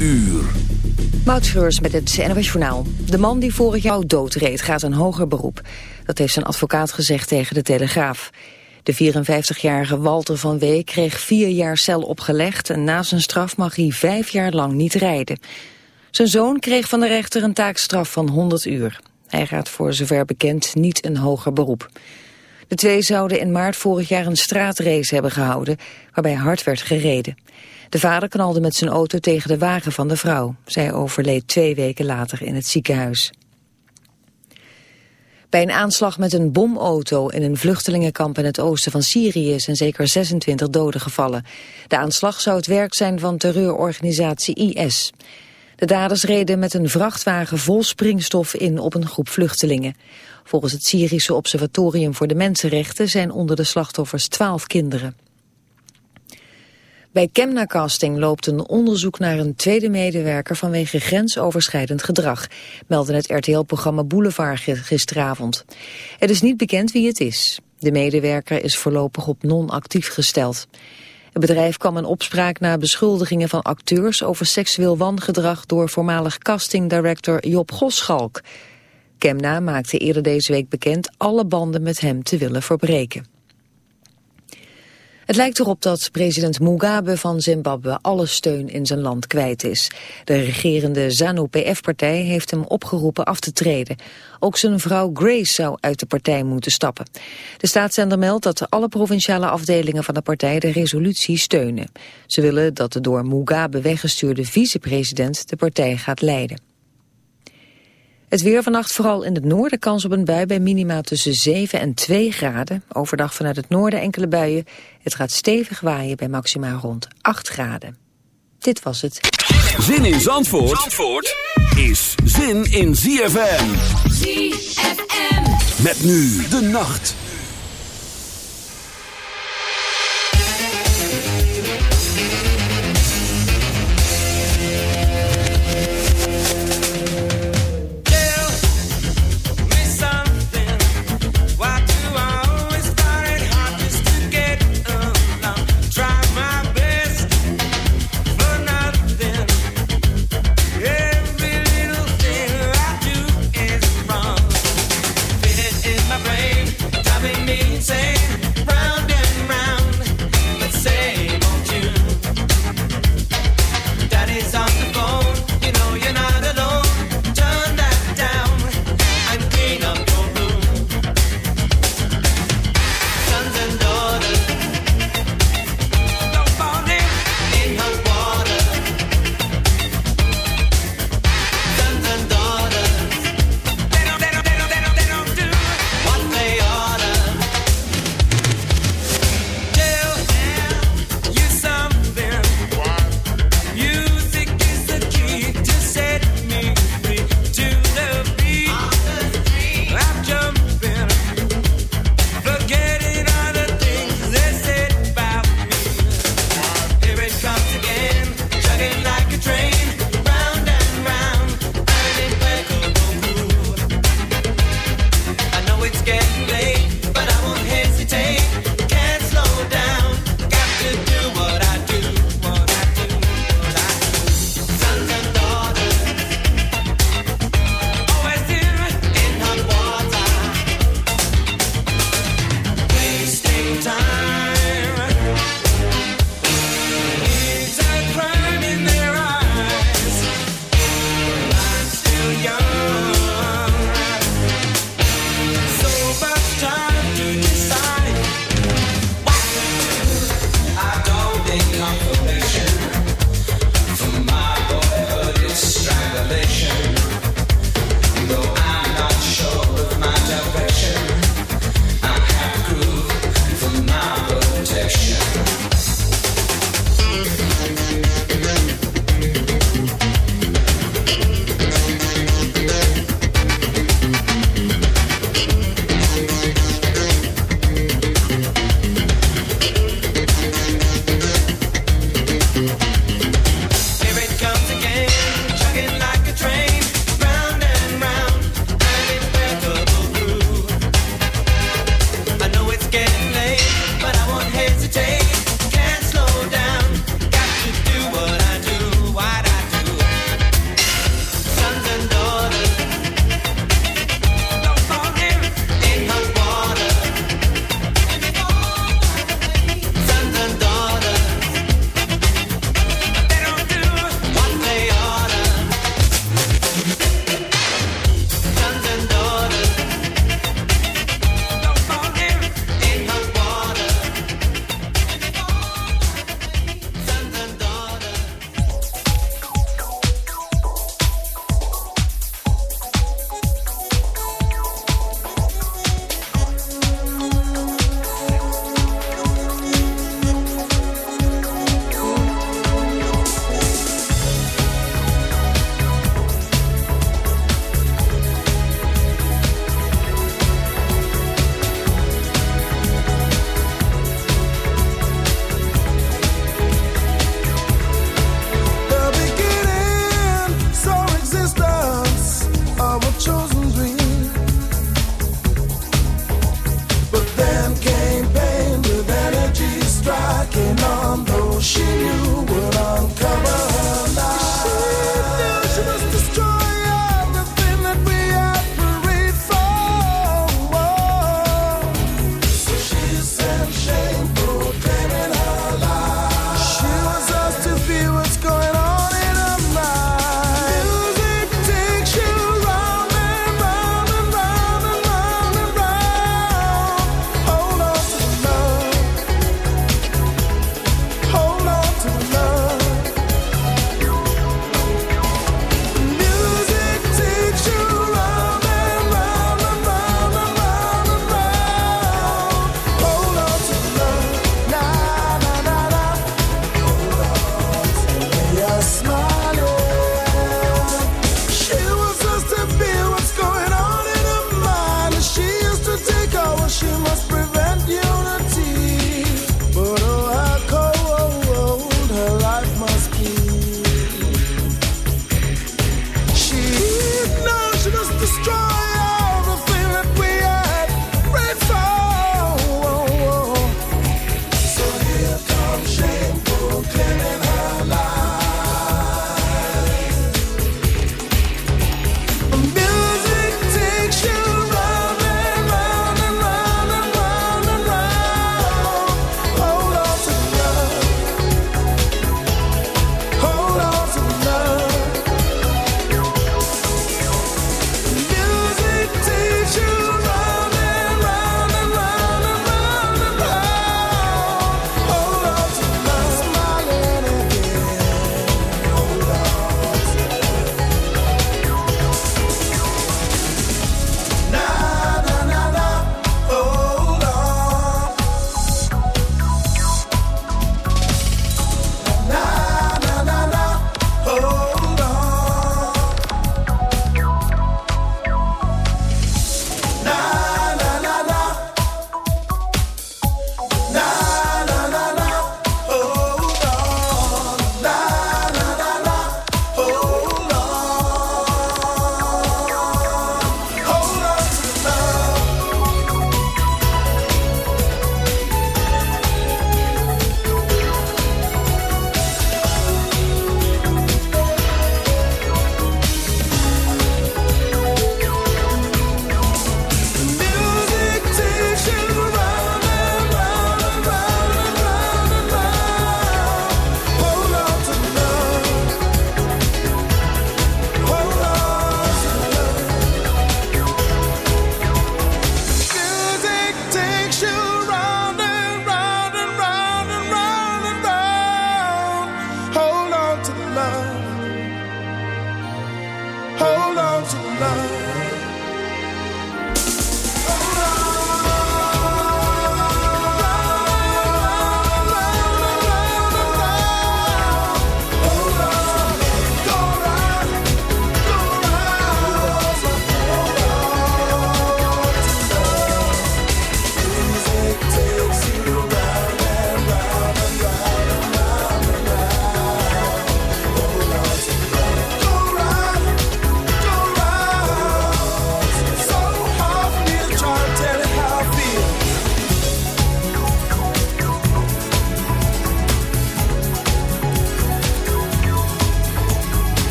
uur. Moutschreurs met het NWS Journaal. De man die vorig jaar doodreed gaat een hoger beroep. Dat heeft zijn advocaat gezegd tegen de Telegraaf. De 54-jarige Walter van Wee kreeg vier jaar cel opgelegd... en na zijn straf mag hij vijf jaar lang niet rijden. Zijn zoon kreeg van de rechter een taakstraf van 100 uur. Hij gaat voor zover bekend niet een hoger beroep. De twee zouden in maart vorig jaar een straatrace hebben gehouden... waarbij hard werd gereden. De vader knalde met zijn auto tegen de wagen van de vrouw. Zij overleed twee weken later in het ziekenhuis. Bij een aanslag met een bomauto in een vluchtelingenkamp in het oosten van Syrië zijn zeker 26 doden gevallen. De aanslag zou het werk zijn van terreurorganisatie IS. De daders reden met een vrachtwagen vol springstof in op een groep vluchtelingen. Volgens het Syrische Observatorium voor de Mensenrechten zijn onder de slachtoffers 12 kinderen. Bij Kemna Casting loopt een onderzoek naar een tweede medewerker vanwege grensoverschrijdend gedrag, meldde het RTL-programma Boulevard gisteravond. Het is niet bekend wie het is. De medewerker is voorlopig op non-actief gesteld. Het bedrijf kwam een opspraak na beschuldigingen van acteurs over seksueel wangedrag door voormalig castingdirector Job Goschalk. Kemna maakte eerder deze week bekend alle banden met hem te willen verbreken. Het lijkt erop dat president Mugabe van Zimbabwe alle steun in zijn land kwijt is. De regerende ZANU-PF-partij heeft hem opgeroepen af te treden. Ook zijn vrouw Grace zou uit de partij moeten stappen. De staatszender meldt dat alle provinciale afdelingen van de partij de resolutie steunen. Ze willen dat de door Mugabe weggestuurde vicepresident de partij gaat leiden. Het weer vannacht vooral in het noorden kans op een bui bij minima tussen 7 en 2 graden. Overdag vanuit het noorden enkele buien. Het gaat stevig waaien bij maxima rond 8 graden. Dit was het. Zin in Zandvoort, Zandvoort is zin in ZFM. ZFM. Met nu de nacht.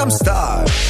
I'm starved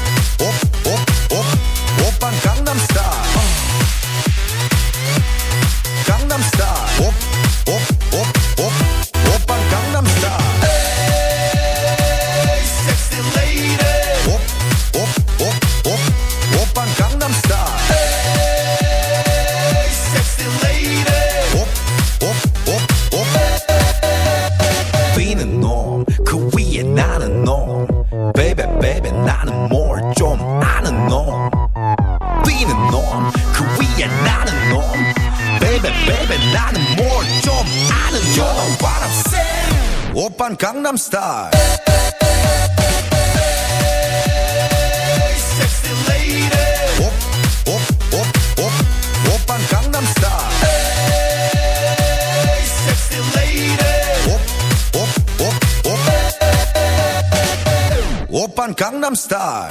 gangnam style.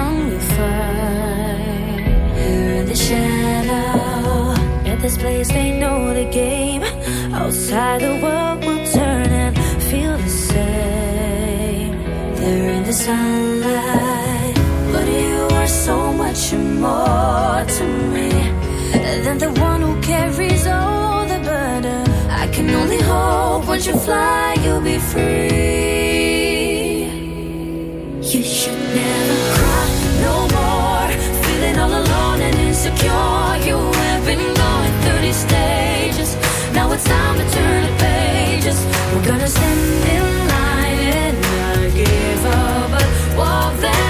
only fight Here in the shadow At this place they know the game. Outside the world will turn and feel the same. There in the sunlight But you are so much more to me Than the one who carries all the burden. I can only hope once you fly you'll be free. You should never insecure. You have been going 30 stages. Now it's time to turn the pages. We're gonna stand in line and not give up, but walk that